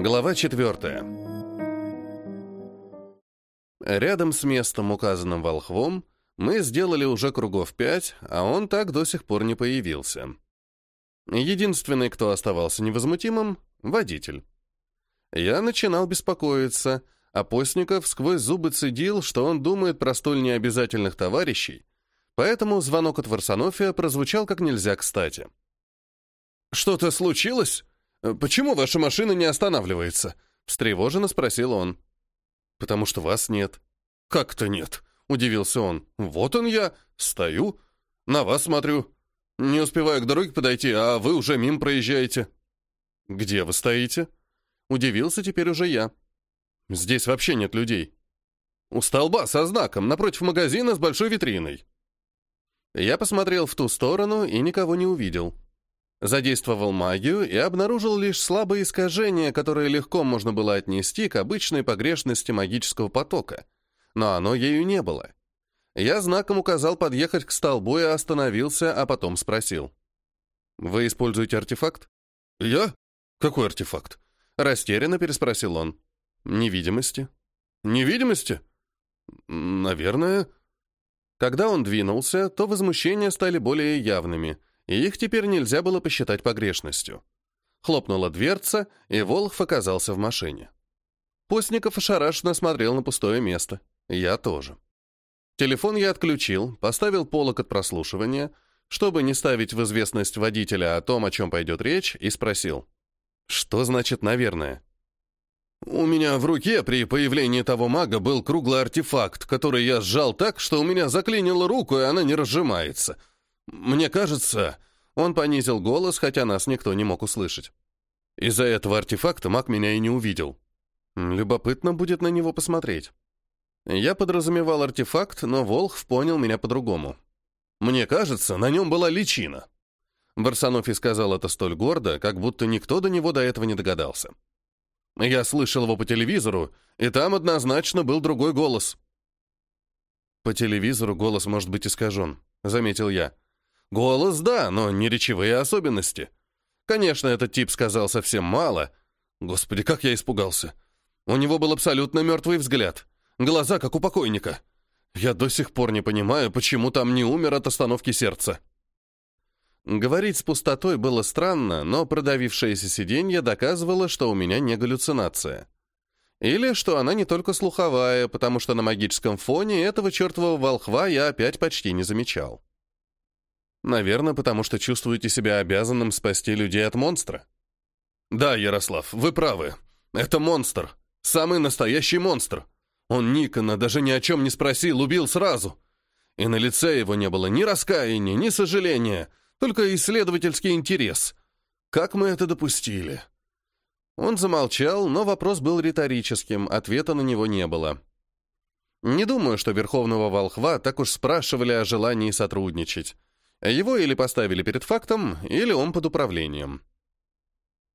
Глава четвертая. Рядом с местом, указанным волхвом, мы сделали уже кругов пять, а он так до сих пор не появился. Единственный, кто оставался невозмутимым — водитель. Я начинал беспокоиться, а Постников сквозь зубы цедил, что он думает про столь необязательных товарищей, поэтому звонок от Варсонофия прозвучал как нельзя кстати. «Что-то случилось? Почему ваша машина не останавливается?» — встревоженно спросил он. «Потому что вас нет». «Как-то нет», — удивился он. «Вот он я, стою, на вас смотрю. Не успеваю к дороге подойти, а вы уже мимо проезжаете». «Где вы стоите?» Удивился теперь уже я. «Здесь вообще нет людей». «У столба со знаком, напротив магазина с большой витриной». Я посмотрел в ту сторону и никого не увидел. Задействовал магию и обнаружил лишь слабое искажение, которое легко можно было отнести к обычной погрешности магического потока. Но оно ею не было. Я знаком указал подъехать к столбу и остановился, а потом спросил. «Вы используете артефакт?» «Я? Какой артефакт?» Растерянно переспросил он. «Невидимости». «Невидимости?» «Наверное». Когда он двинулся, то возмущения стали более явными — и их теперь нельзя было посчитать погрешностью. Хлопнула дверца, и Волхв оказался в машине. Постников ошарашенно смотрел на пустое место. Я тоже. Телефон я отключил, поставил полок от прослушивания, чтобы не ставить в известность водителя о том, о чем пойдет речь, и спросил. «Что значит «наверное»?» «У меня в руке при появлении того мага был круглый артефакт, который я сжал так, что у меня заклинило руку, и она не разжимается. «Мне кажется...» Он понизил голос, хотя нас никто не мог услышать. Из-за этого артефакта маг меня и не увидел. Любопытно будет на него посмотреть. Я подразумевал артефакт, но Волхв понял меня по-другому. Мне кажется, на нем была личина. Барсанофи сказал это столь гордо, как будто никто до него до этого не догадался. Я слышал его по телевизору, и там однозначно был другой голос. «По телевизору голос может быть искажен», — заметил я. Голос, да, но не речевые особенности. Конечно, этот тип сказал совсем мало. Господи, как я испугался. У него был абсолютно мертвый взгляд. Глаза, как у покойника. Я до сих пор не понимаю, почему там не умер от остановки сердца. Говорить с пустотой было странно, но продавившееся сиденье доказывало, что у меня не галлюцинация. Или что она не только слуховая, потому что на магическом фоне этого чертового волхва я опять почти не замечал. Наверное, потому что чувствуете себя обязанным спасти людей от монстра. Да, Ярослав, вы правы. Это монстр. Самый настоящий монстр. Он Никона даже ни о чем не спросил, убил сразу. И на лице его не было ни раскаяния, ни сожаления, только исследовательский интерес. Как мы это допустили? Он замолчал, но вопрос был риторическим, ответа на него не было. Не думаю, что Верховного Волхва так уж спрашивали о желании сотрудничать. Его или поставили перед фактом, или он под управлением.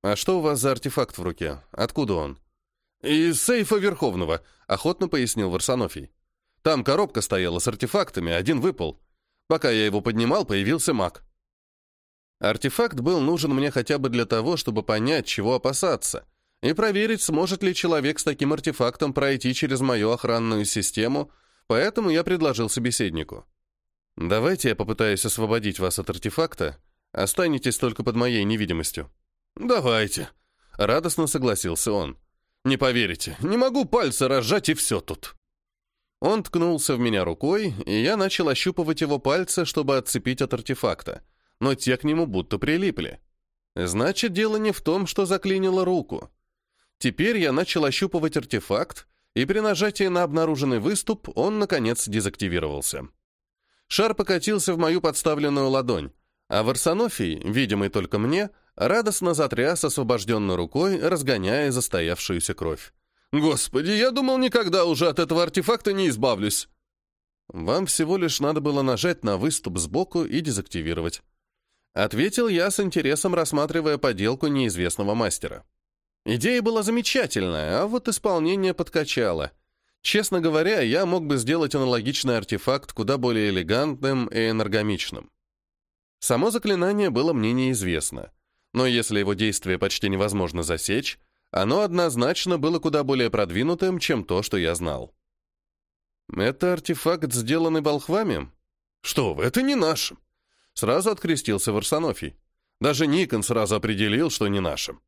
«А что у вас за артефакт в руке? Откуда он?» «Из сейфа Верховного», — охотно пояснил Варсонофий. «Там коробка стояла с артефактами, один выпал. Пока я его поднимал, появился маг». Артефакт был нужен мне хотя бы для того, чтобы понять, чего опасаться, и проверить, сможет ли человек с таким артефактом пройти через мою охранную систему, поэтому я предложил собеседнику. «Давайте я попытаюсь освободить вас от артефакта. Останетесь только под моей невидимостью». «Давайте», — радостно согласился он. «Не поверите, не могу пальцы разжать, и все тут». Он ткнулся в меня рукой, и я начал ощупывать его пальцы, чтобы отцепить от артефакта, но те к нему будто прилипли. Значит, дело не в том, что заклинило руку. Теперь я начал ощупывать артефакт, и при нажатии на обнаруженный выступ он, наконец, дезактивировался. Шар покатился в мою подставленную ладонь, а Варсонофий, видимый только мне, радостно затряс освобожденной рукой, разгоняя застоявшуюся кровь. «Господи, я думал, никогда уже от этого артефакта не избавлюсь!» «Вам всего лишь надо было нажать на выступ сбоку и дезактивировать». Ответил я с интересом, рассматривая поделку неизвестного мастера. Идея была замечательная, а вот исполнение подкачало — Честно говоря, я мог бы сделать аналогичный артефакт куда более элегантным и энергомичным. Само заклинание было мне неизвестно, но если его действие почти невозможно засечь, Оно однозначно было куда более продвинутым, чем то, что я знал. «Это артефакт, сделанный волхвами?» «Что вы, это не наш!» Сразу открестился Варсонофий. Даже Никон сразу определил, что не наше.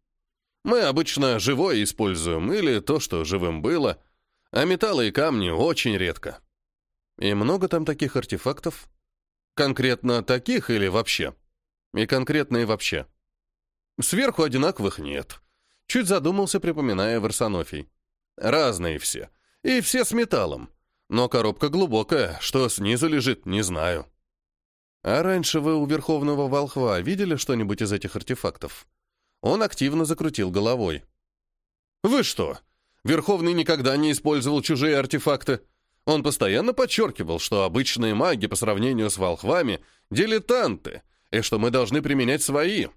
Мы обычно живое используем, или то, что живым было, а металлы и камни очень редко. И много там таких артефактов? Конкретно таких или вообще? И конкретно и вообще. Сверху одинаковых нет. Чуть задумался, припоминая Варсонофий. Разные все. И все с металлом. Но коробка глубокая, что снизу лежит, не знаю. А раньше вы у Верховного Волхва видели что-нибудь из этих артефактов? Он активно закрутил головой. Вы что? Верховный никогда не использовал чужие артефакты. Он постоянно подчеркивал, что обычные маги по сравнению с волхвами — дилетанты, и что мы должны применять свои.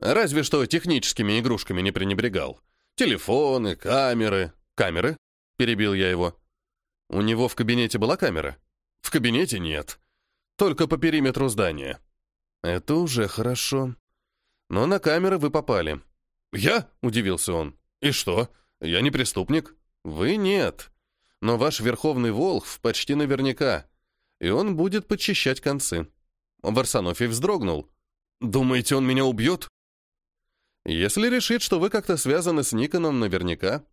Разве что техническими игрушками не пренебрегал. Телефоны, камеры. Камеры? Перебил я его. У него в кабинете была камера? В кабинете нет. Только по периметру здания. Это уже хорошо. Но на камеры вы попали. Я? Удивился он. И что? Я не преступник? Вы нет. Но ваш верховный волхв почти наверняка. И он будет подчищать концы. Варсонофий вздрогнул. Думаете, он меня убьет? Если решит, что вы как-то связаны с Никоном, наверняка.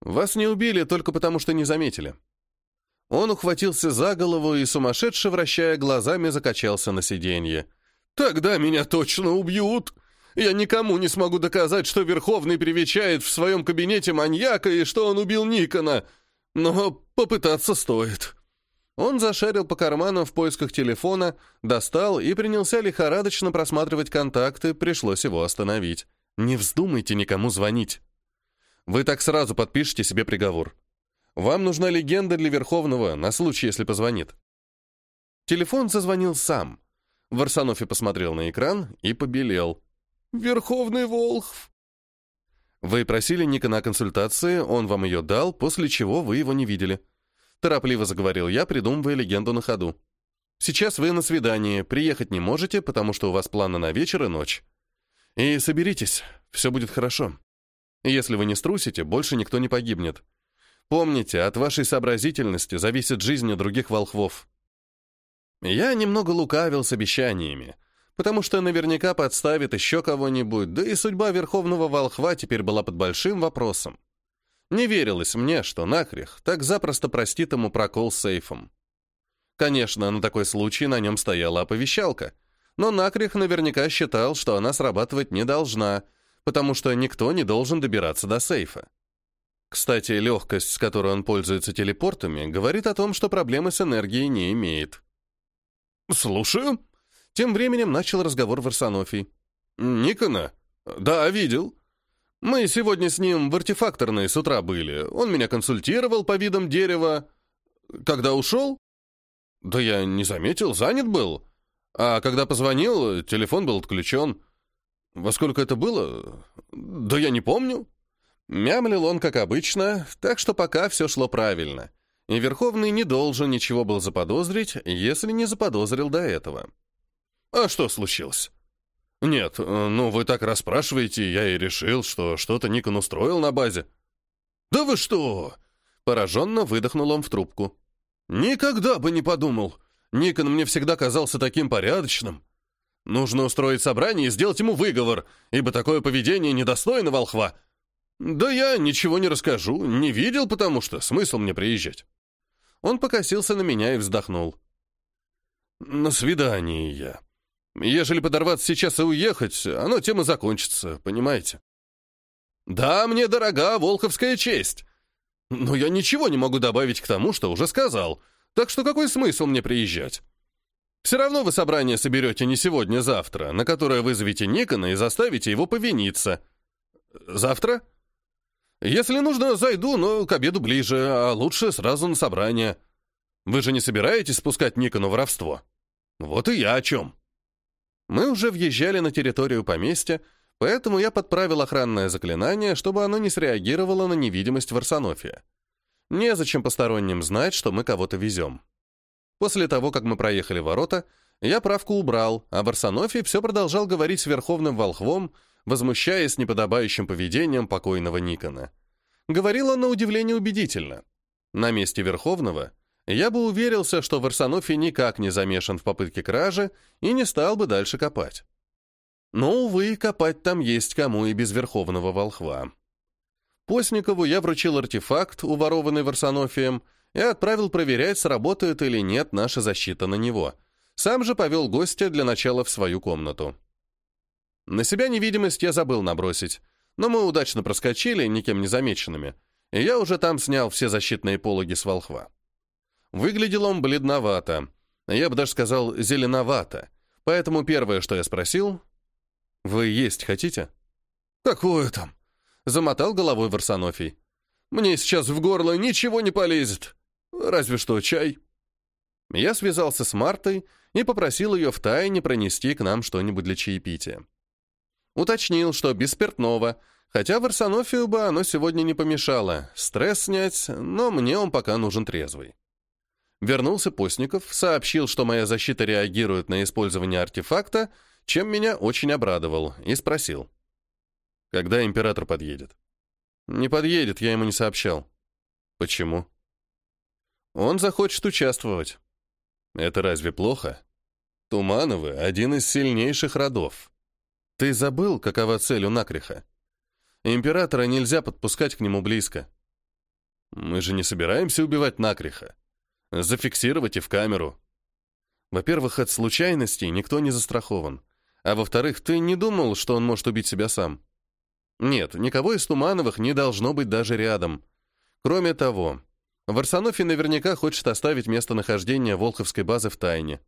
Вас не убили только потому, что не заметили. Он ухватился за голову и, сумасшедше вращая глазами, закачался на сиденье. «Тогда меня точно убьют! Я никому не смогу доказать, что Верховный привечает в своем кабинете маньяка и что он убил Никона, но попытаться стоит». Он зашарил по карманам в поисках телефона, достал и принялся лихорадочно просматривать контакты, пришлось его остановить. «Не вздумайте никому звонить. Вы так сразу подпишите себе приговор. Вам нужна легенда для Верховного, на случай, если позвонит». Телефон зазвонил сам. Варсонофи посмотрел на экран и побелел. «Верховный Волхв!» Вы просили Ника на консультации, он вам ее дал, после чего вы его не видели. Торопливо заговорил я, придумывая легенду на ходу. Сейчас вы на свидании, приехать не можете, потому что у вас планы на вечер и ночь. И соберитесь, все будет хорошо. Если вы не струсите, больше никто не погибнет. Помните, от вашей сообразительности зависит жизнь других волхвов. Я немного лукавил с обещаниями, потому что наверняка подставит еще кого-нибудь, да и судьба Верховного Волхва теперь была под большим вопросом. Не верилось мне, что Накрих так запросто простит ему прокол с сейфом. Конечно, на такой случай на нем стояла оповещалка, но Накрих наверняка считал, что она срабатывать не должна, потому что никто не должен добираться до сейфа. Кстати, легкость, с которой он пользуется телепортами, говорит о том, что проблемы с энергией не имеет. «Слушаю». Тем временем начал разговор Варсонофий. «Никона? Да, видел. Мы сегодня с ним в артефакторной с утра были. Он меня консультировал по видам дерева. Когда ушел? Да я не заметил, занят был. А когда позвонил, телефон был отключен. Во сколько это было? Да я не помню. Мямлил он, как обычно, так что пока все шло правильно. И Верховный не должен ничего был заподозрить, если не заподозрил до этого. А что случилось? «Нет, э, ну вы так расспрашиваете, я и решил, что что-то Никон устроил на базе». «Да вы что?» Пораженно выдохнул он в трубку. «Никогда бы не подумал. Никон мне всегда казался таким порядочным. Нужно устроить собрание и сделать ему выговор, ибо такое поведение недостойно волхва. Да я ничего не расскажу, не видел, потому что смысл мне приезжать». Он покосился на меня и вздохнул. «На свидание я. Ежели подорваться сейчас и уехать, оно тем и закончится, понимаете? Да, мне дорога волховская честь. Но я ничего не могу добавить к тому, что уже сказал. Так что какой смысл мне приезжать? Все равно вы собрание соберете не сегодня-завтра, на которое вызовете Никона и заставите его повиниться. Завтра? Если нужно, зайду, но к обеду ближе, а лучше сразу на собрание. Вы же не собираетесь спускать Никону воровство? Вот и я о чем. Мы уже въезжали на территорию поместья, поэтому я подправил охранное заклинание, чтобы оно не среагировало на невидимость Варсонофия. Незачем посторонним знать, что мы кого-то везем. После того, как мы проехали ворота, я правку убрал, а Варсонофий все продолжал говорить с Верховным Волхвом, возмущаясь неподобающим поведением покойного Никона. Говорил он на удивление убедительно. На месте Верховного я бы уверился, что Варсонофий никак не замешан в попытке кражи и не стал бы дальше копать. Но, увы, копать там есть кому и без Верховного Волхва. Постникову я вручил артефакт, уворованный Варсонофием, и отправил проверять, сработает или нет наша защита на него. Сам же повел гостя для начала в свою комнату. На себя невидимость я забыл набросить, но мы удачно проскочили, никем не замеченными, и я уже там снял все защитные пологи с волхва. Выглядел он бледновато, я бы даже сказал зеленовато, поэтому первое, что я спросил, «Вы есть хотите?» «Какое там?» — замотал головой Варсонофий. «Мне сейчас в горло ничего не полезет. Разве что чай». Я связался с Мартой и попросил ее втайне пронести к нам что-нибудь для чаепития. Уточнил, что без спиртного, хотя в Арсенофию бы оно сегодня не помешало. Стресс снять, но мне он пока нужен трезвый. Вернулся Постников, сообщил, что моя защита реагирует на использование артефакта, чем меня очень обрадовал, и спросил. «Когда император подъедет?» «Не подъедет, я ему не сообщал». «Почему?» «Он захочет участвовать». «Это разве плохо?» «Тумановы — один из сильнейших родов. Ты забыл, какова цель у Накриха? Императора нельзя подпускать к нему близко. Мы же не собираемся убивать Накриха. Зафиксировать и в камеру. Во-первых, от случайностей никто не застрахован. А во-вторых, ты не думал, что он может убить себя сам? Нет, никого из Тумановых не должно быть даже рядом. Кроме того, Варсонофи наверняка хочет оставить местонахождение Волховской базы в тайне.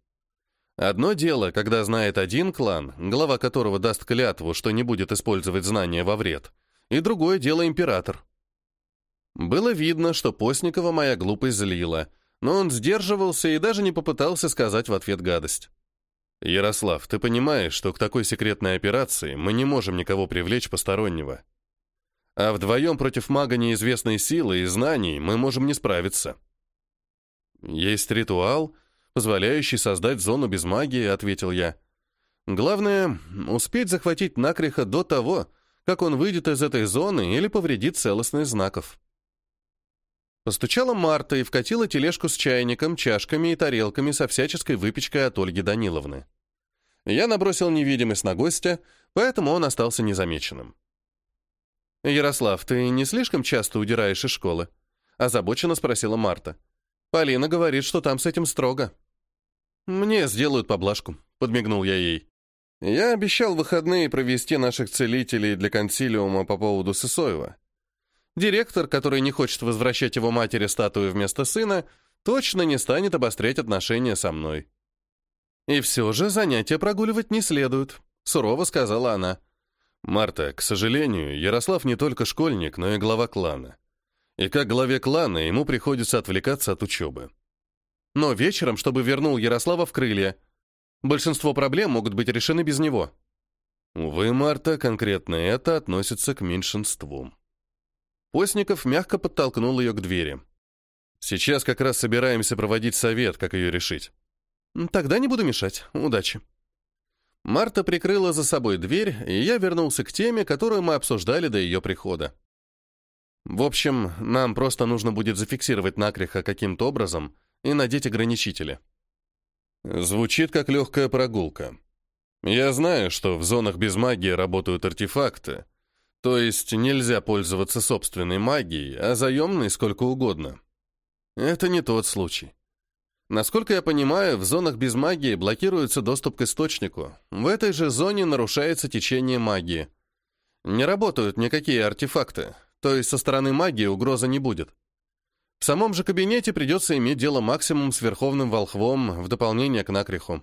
Одно дело, когда знает один клан, глава которого даст клятву, что не будет использовать знания во вред, и другое дело император. Было видно, что Постникова моя глупость злила, но он сдерживался и даже не попытался сказать в ответ гадость. «Ярослав, ты понимаешь, что к такой секретной операции мы не можем никого привлечь постороннего. А вдвоем против мага неизвестной силы и знаний мы можем не справиться». «Есть ритуал», позволяющий создать зону без магии», — ответил я. «Главное — успеть захватить Накриха до того, как он выйдет из этой зоны или повредит целостность знаков». Постучала Марта и вкатила тележку с чайником, чашками и тарелками со всяческой выпечкой от Ольги Даниловны. Я набросил невидимость на гостя, поэтому он остался незамеченным. «Ярослав, ты не слишком часто удираешь из школы?» — озабоченно спросила Марта. «Полина говорит, что там с этим строго». «Мне сделают поблажку», — подмигнул я ей. «Я обещал выходные провести наших целителей для консилиума по поводу Сысоева. Директор, который не хочет возвращать его матери статую вместо сына, точно не станет обострять отношения со мной». «И все же занятия прогуливать не следует», — сурово сказала она. «Марта, к сожалению, Ярослав не только школьник, но и глава клана. И как главе клана ему приходится отвлекаться от учебы но вечером, чтобы вернул Ярослава в крылья. Большинство проблем могут быть решены без него. Увы, Марта, конкретно это относится к меньшинству. Постников мягко подтолкнул ее к двери. Сейчас как раз собираемся проводить совет, как ее решить. Тогда не буду мешать. Удачи. Марта прикрыла за собой дверь, и я вернулся к теме, которую мы обсуждали до ее прихода. В общем, нам просто нужно будет зафиксировать накриха каким-то образом, и надеть ограничители. Звучит как легкая прогулка. Я знаю, что в зонах без магии работают артефакты, то есть нельзя пользоваться собственной магией, а заемной сколько угодно. Это не тот случай. Насколько я понимаю, в зонах без магии блокируется доступ к источнику. В этой же зоне нарушается течение магии. Не работают никакие артефакты, то есть со стороны магии угрозы не будет. В самом же кабинете придется иметь дело максимум с Верховным Волхвом в дополнение к накриху.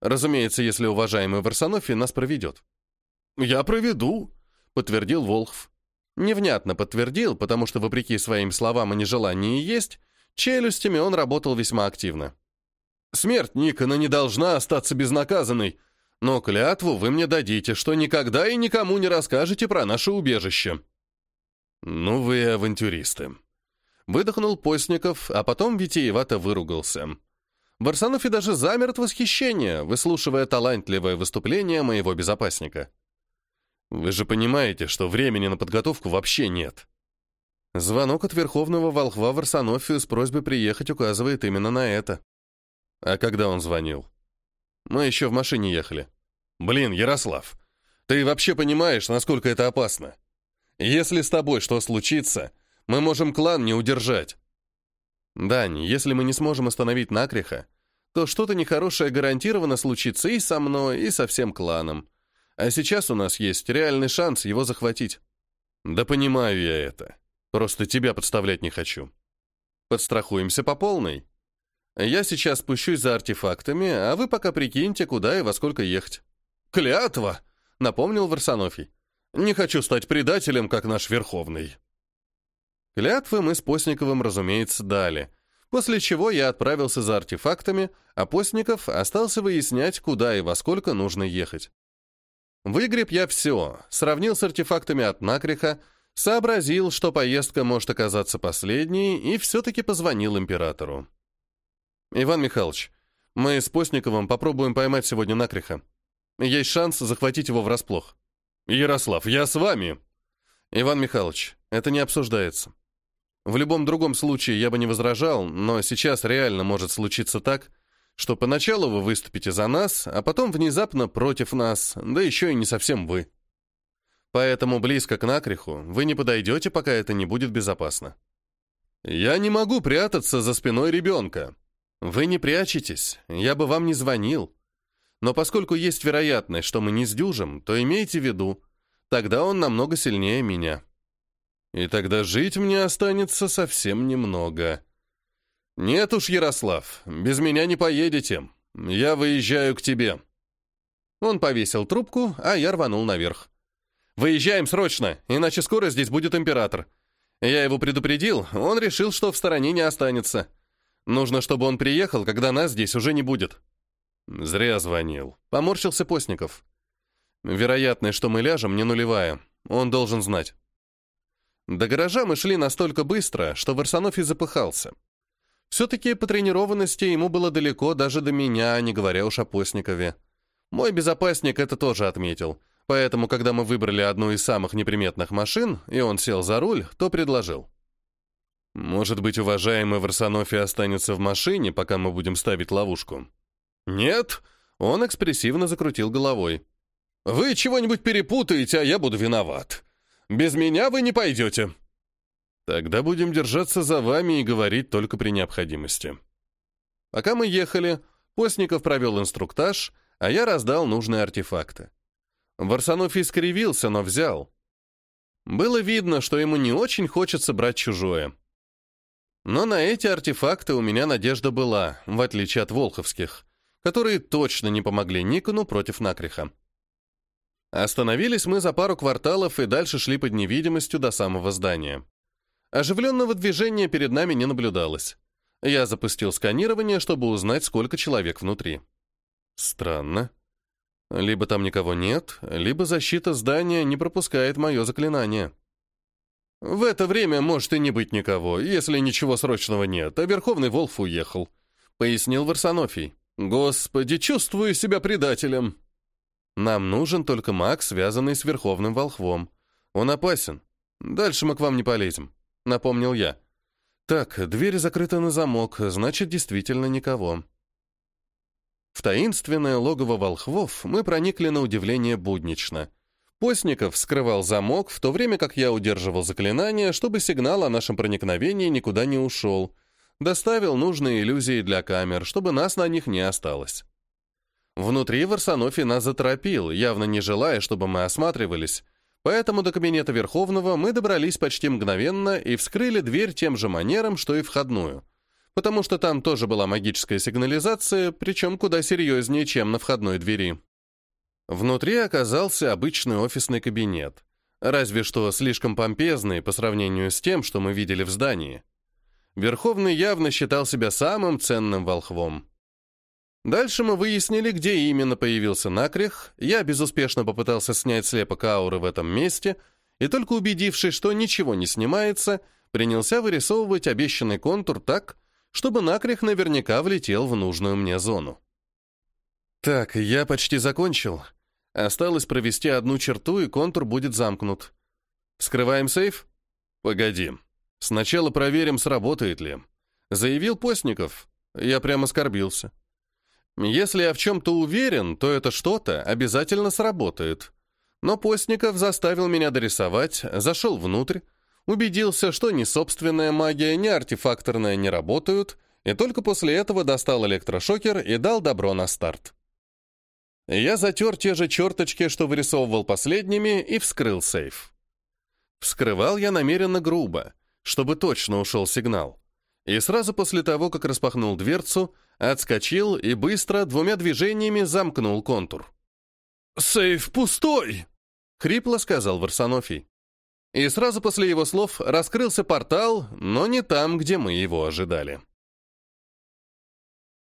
Разумеется, если уважаемый Варсонофий нас проведет. «Я проведу», — подтвердил Волхв. Невнятно подтвердил, потому что, вопреки своим словам и нежелании есть, челюстями он работал весьма активно. «Смерть Никона не должна остаться безнаказанной, но клятву вы мне дадите, что никогда и никому не расскажете про наше убежище». «Ну вы авантюристы», Выдохнул Постников, а потом витиевато выругался. Барсанов и даже замер от восхищения, выслушивая талантливое выступление моего безопасника. Вы же понимаете, что времени на подготовку вообще нет. Звонок от Верховного Волхва в Арсенофию с просьбой приехать указывает именно на это. А когда он звонил? Мы еще в машине ехали. Блин, Ярослав, ты вообще понимаешь, насколько это опасно? Если с тобой что случится, мы можем клан не удержать. Дань, если мы не сможем остановить Накриха, то что-то нехорошее гарантированно случится и со мной, и со всем кланом. А сейчас у нас есть реальный шанс его захватить. Да понимаю я это. Просто тебя подставлять не хочу. Подстрахуемся по полной. Я сейчас спущусь за артефактами, а вы пока прикиньте, куда и во сколько ехать. Клятва, напомнил Варсонофий. Не хочу стать предателем, как наш Верховный. Клятвы мы с Постниковым, разумеется, дали, после чего я отправился за артефактами, а Постников остался выяснять, куда и во сколько нужно ехать. Выгреб я все, сравнил с артефактами от Накриха, сообразил, что поездка может оказаться последней, и все-таки позвонил императору. «Иван Михайлович, мы с Постниковым попробуем поймать сегодня Накриха. Есть шанс захватить его врасплох». «Ярослав, я с вами!» «Иван Михайлович, это не обсуждается. В любом другом случае я бы не возражал, но сейчас реально может случиться так, что поначалу вы выступите за нас, а потом внезапно против нас, да еще и не совсем вы. Поэтому близко к накриху вы не подойдете, пока это не будет безопасно. Я не могу прятаться за спиной ребенка. Вы не прячетесь, я бы вам не звонил. Но поскольку есть вероятность, что мы не сдюжим, то имейте в виду, тогда он намного сильнее меня. И тогда жить мне останется совсем немного. Нет уж, Ярослав, без меня не поедете. Я выезжаю к тебе. Он повесил трубку, а я рванул наверх. «Выезжаем срочно, иначе скоро здесь будет император». Я его предупредил, он решил, что в стороне не останется. Нужно, чтобы он приехал, когда нас здесь уже не будет. Зря звонил. Поморщился Постников. Вероятность, что мы ляжем, не нулевая. Он должен знать. До гаража мы шли настолько быстро, что Варсонофий запыхался. Все-таки по тренированности ему было далеко даже до меня, не говоря уж о Постникове. Мой безопасник это тоже отметил, поэтому, когда мы выбрали одну из самых неприметных машин, и он сел за руль, то предложил. «Может быть, уважаемый Варсонофий останется в машине, пока мы будем ставить ловушку?» «Нет!» — он экспрессивно закрутил головой. «Вы чего-нибудь перепутаете, а я буду виноват. Без меня вы не пойдете». «Тогда будем держаться за вами и говорить только при необходимости». Пока мы ехали, Постников провел инструктаж, а я раздал нужные артефакты. Варсонофий скривился, но взял. Было видно, что ему не очень хочется брать чужое. Но на эти артефакты у меня надежда была, в отличие от волховских, которые точно не помогли Никону против Накриха. Остановились мы за пару кварталов и дальше шли под невидимостью до самого здания. Оживленного движения перед нами не наблюдалось. Я запустил сканирование, чтобы узнать, сколько человек внутри. Странно. Либо там никого нет, либо защита здания не пропускает мое заклинание. В это время может и не быть никого, если ничего срочного нет, а Верховный Волф уехал, пояснил Варсонофий. Господи, чувствую себя предателем. Нам нужен только маг, связанный с Верховным Волхвом. Он опасен. Дальше мы к вам не полезем», — напомнил я. «Так, дверь закрыта на замок, значит, действительно никого». В таинственное логово волхвов мы проникли на удивление буднично. Постников скрывал замок, в то время как я удерживал заклинание, чтобы сигнал о нашем проникновении никуда не ушел. Доставил нужные иллюзии для камер, чтобы нас на них не осталось. Внутри Варсонофий нас заторопил, явно не желая, чтобы мы осматривались, поэтому до кабинета Верховного мы добрались почти мгновенно и вскрыли дверь тем же манером, что и входную, потому что там тоже была магическая сигнализация, причем куда серьезнее, чем на входной двери. Внутри оказался обычный офисный кабинет, разве что слишком помпезный по сравнению с тем, что мы видели в здании. Верховный явно считал себя самым ценным волхвом. Дальше мы выяснили, где именно появился накрех, я безуспешно попытался снять слепок ауры в этом месте, и только убедившись, что ничего не снимается, принялся вырисовывать обещанный контур так, чтобы накрех наверняка влетел в нужную мне зону. «Так, я почти закончил. Осталось провести одну черту, и контур будет замкнут. Вскрываем сейф? Погоди. Сначала проверим, сработает ли. Заявил Постников. Я прямо скорбился. Если я в чем-то уверен, то это что-то обязательно сработает. Но Постников заставил меня дорисовать, зашел внутрь, убедился, что ни собственная магия, ни артефакторная не работают, и только после этого достал электрошокер и дал добро на старт. Я затер те же черточки, что вырисовывал последними, и вскрыл сейф. Вскрывал я намеренно грубо, чтобы точно ушел сигнал. И сразу после того, как распахнул дверцу, отскочил и быстро двумя движениями замкнул контур. «Сейф пустой!» — хрипло сказал Варсонофий. И сразу после его слов раскрылся портал, но не там, где мы его ожидали.